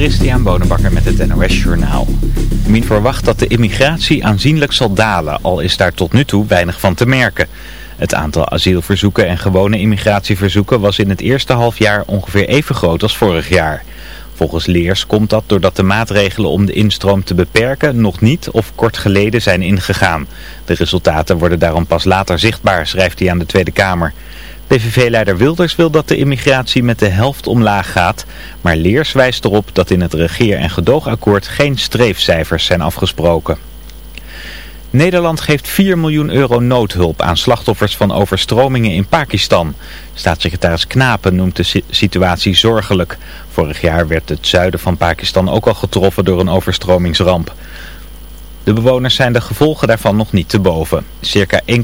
Christian Bonenbakker met het NOS Journaal. Min verwacht dat de immigratie aanzienlijk zal dalen, al is daar tot nu toe weinig van te merken. Het aantal asielverzoeken en gewone immigratieverzoeken was in het eerste halfjaar ongeveer even groot als vorig jaar. Volgens Leers komt dat doordat de maatregelen om de instroom te beperken nog niet of kort geleden zijn ingegaan. De resultaten worden daarom pas later zichtbaar, schrijft hij aan de Tweede Kamer. PVV-leider Wilders wil dat de immigratie met de helft omlaag gaat, maar Leers wijst erop dat in het regeer- en gedoogakkoord geen streefcijfers zijn afgesproken. Nederland geeft 4 miljoen euro noodhulp aan slachtoffers van overstromingen in Pakistan. Staatssecretaris Knapen noemt de situatie zorgelijk. Vorig jaar werd het zuiden van Pakistan ook al getroffen door een overstromingsramp. De bewoners zijn de gevolgen daarvan nog niet te boven. Circa 1,8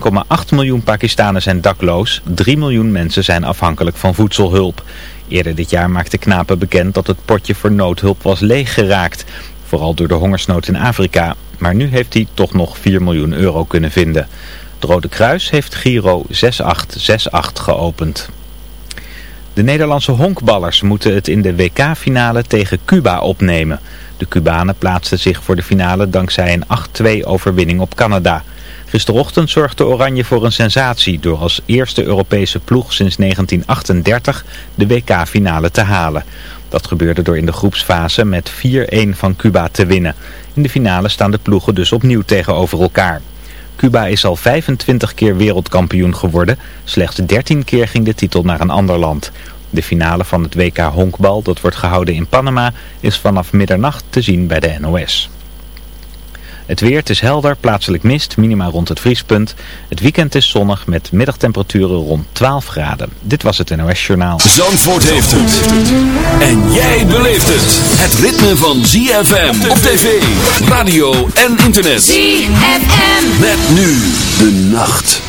miljoen Pakistanen zijn dakloos, 3 miljoen mensen zijn afhankelijk van voedselhulp. Eerder dit jaar maakte Knapen bekend dat het potje voor noodhulp was leeggeraakt, vooral door de hongersnood in Afrika. Maar nu heeft hij toch nog 4 miljoen euro kunnen vinden. Het Rode Kruis heeft Giro 6868 geopend. De Nederlandse honkballers moeten het in de WK-finale tegen Cuba opnemen. De Cubanen plaatsten zich voor de finale dankzij een 8-2 overwinning op Canada. Gisterochtend zorgde Oranje voor een sensatie door als eerste Europese ploeg sinds 1938 de WK-finale te halen. Dat gebeurde door in de groepsfase met 4-1 van Cuba te winnen. In de finale staan de ploegen dus opnieuw tegenover elkaar. Cuba is al 25 keer wereldkampioen geworden. Slechts 13 keer ging de titel naar een ander land. De finale van het WK Honkbal, dat wordt gehouden in Panama, is vanaf middernacht te zien bij de NOS. Het weer, het is helder, plaatselijk mist, minima rond het vriespunt. Het weekend is zonnig met middagtemperaturen rond 12 graden. Dit was het NOS Journaal. Zandvoort heeft het. En jij beleeft het. Het ritme van ZFM op tv, radio en internet. ZFM. Met nu de nacht.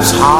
perhaps.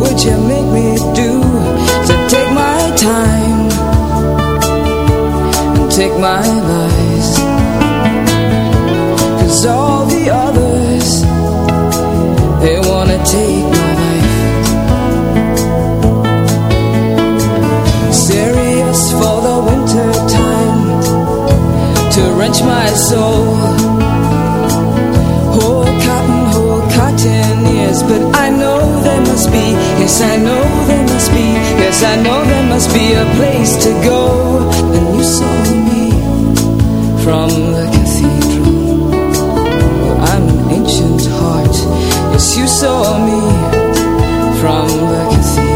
would you make me do to take my time and take my lies? Cause all the others, they wanna take my life. Serious for the winter time to wrench my soul must be, yes I know there must be, yes I know there must be a place to go. And you saw me from the cathedral. Well, I'm an ancient heart. Yes, you saw me from the cathedral.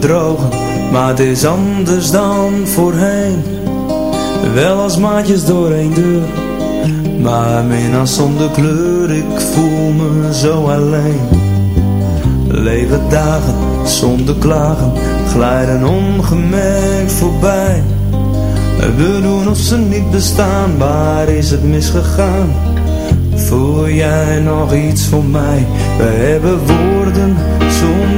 bedrogen, maar het is anders dan voorheen. Wel als maatjes door een deur, maar min als zonder kleur, ik voel me zo alleen. Leven dagen zonder klagen, glijden ongemerkt voorbij. We doen of ze niet bestaan, waar is het misgegaan? Voel jij nog iets voor mij? We hebben woorden zonder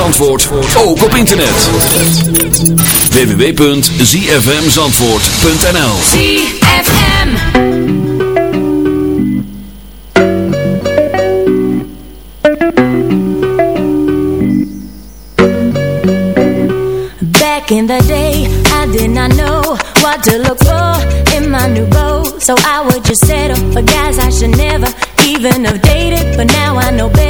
Zandvoort ook op internet. www.zfmzandvoort.nl ZFM Back in the day, I did not know what to look for in my new boat. So I would just settle for guys I should never even have dated. But now I know better.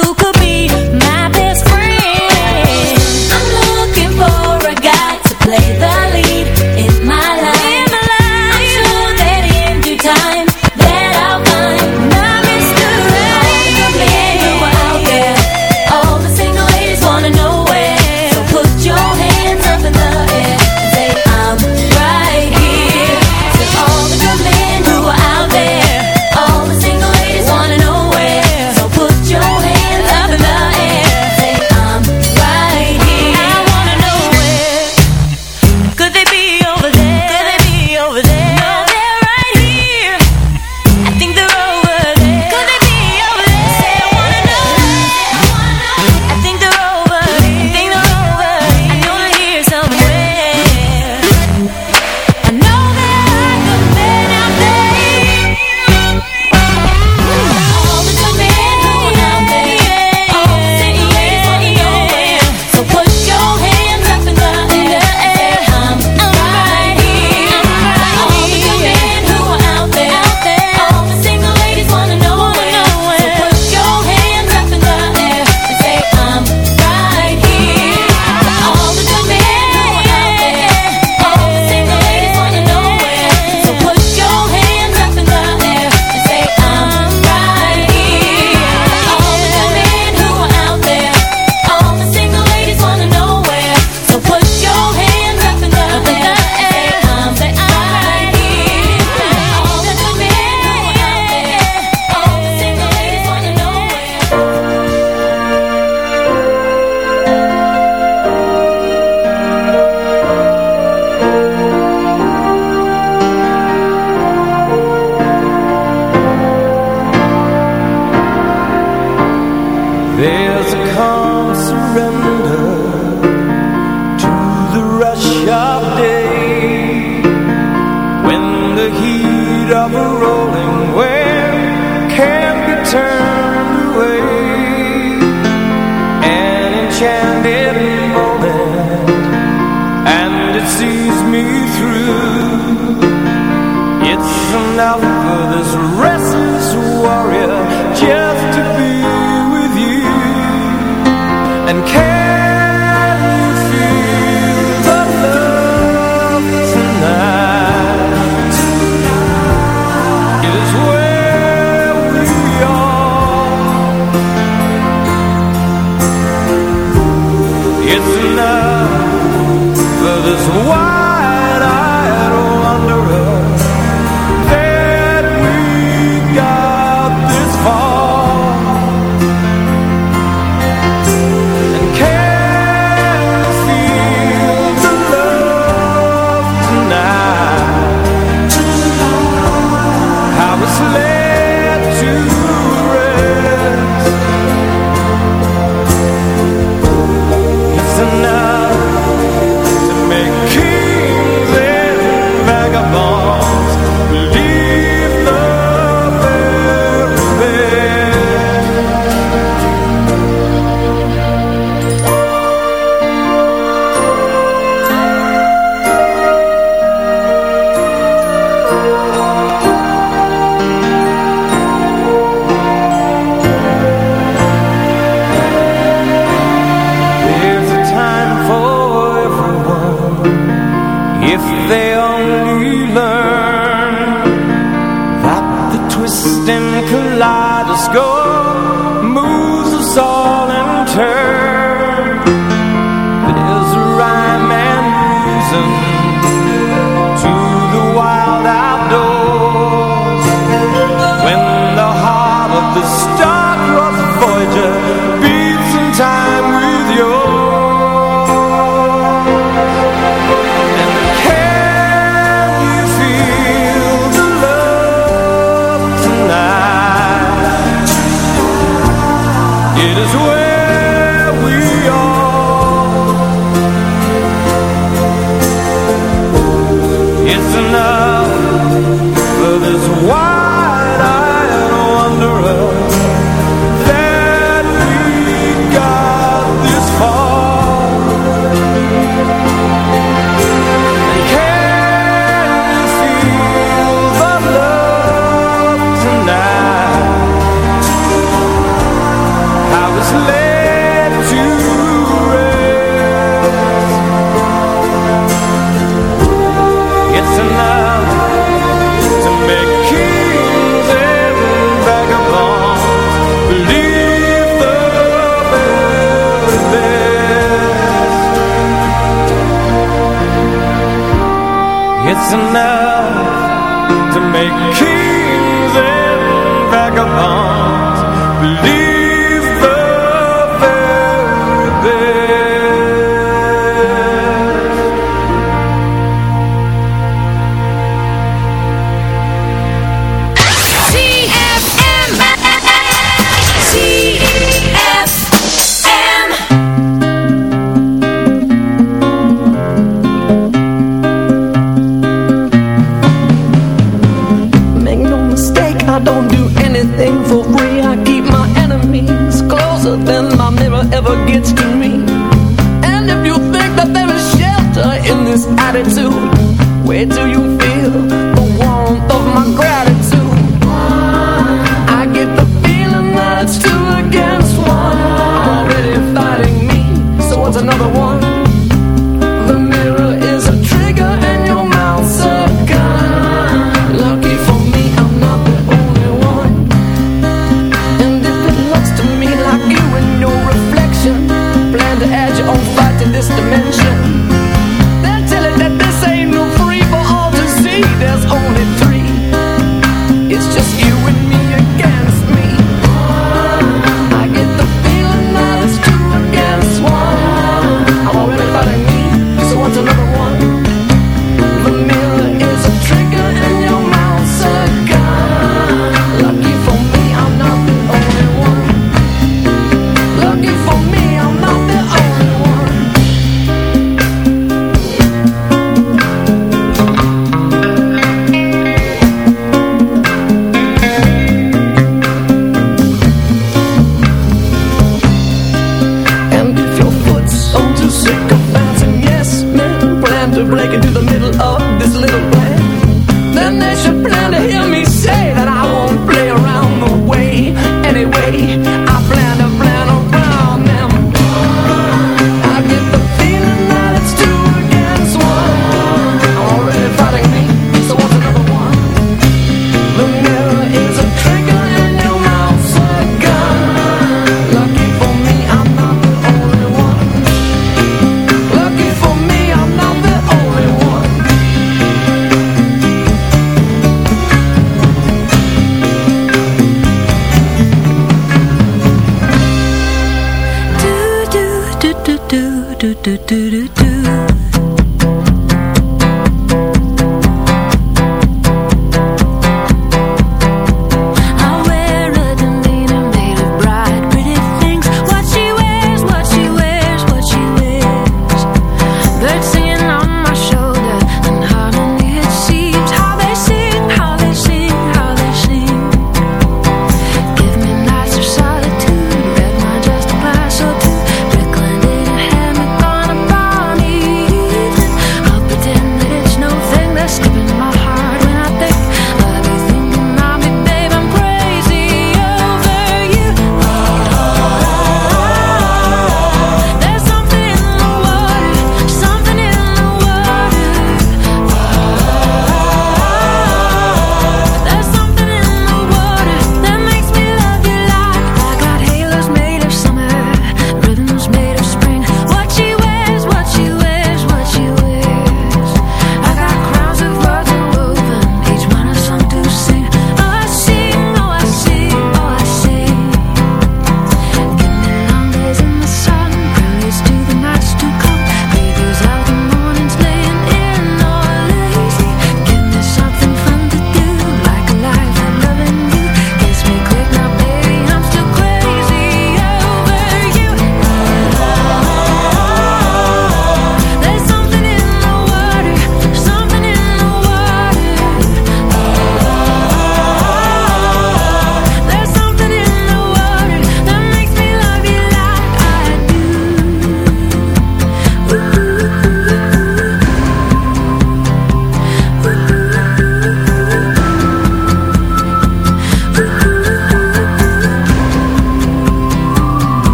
enchanted moment And it sees me through. It's enough for this restless warrior enough to make gets to me. And if you think that there is shelter in this attitude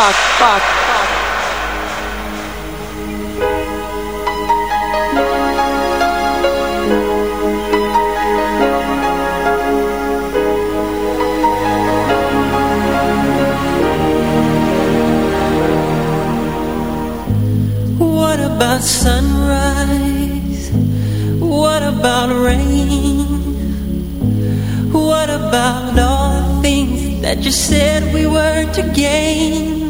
Fuck, fuck. What about sunrise? What about rain? What about all the things that you said we were to gain?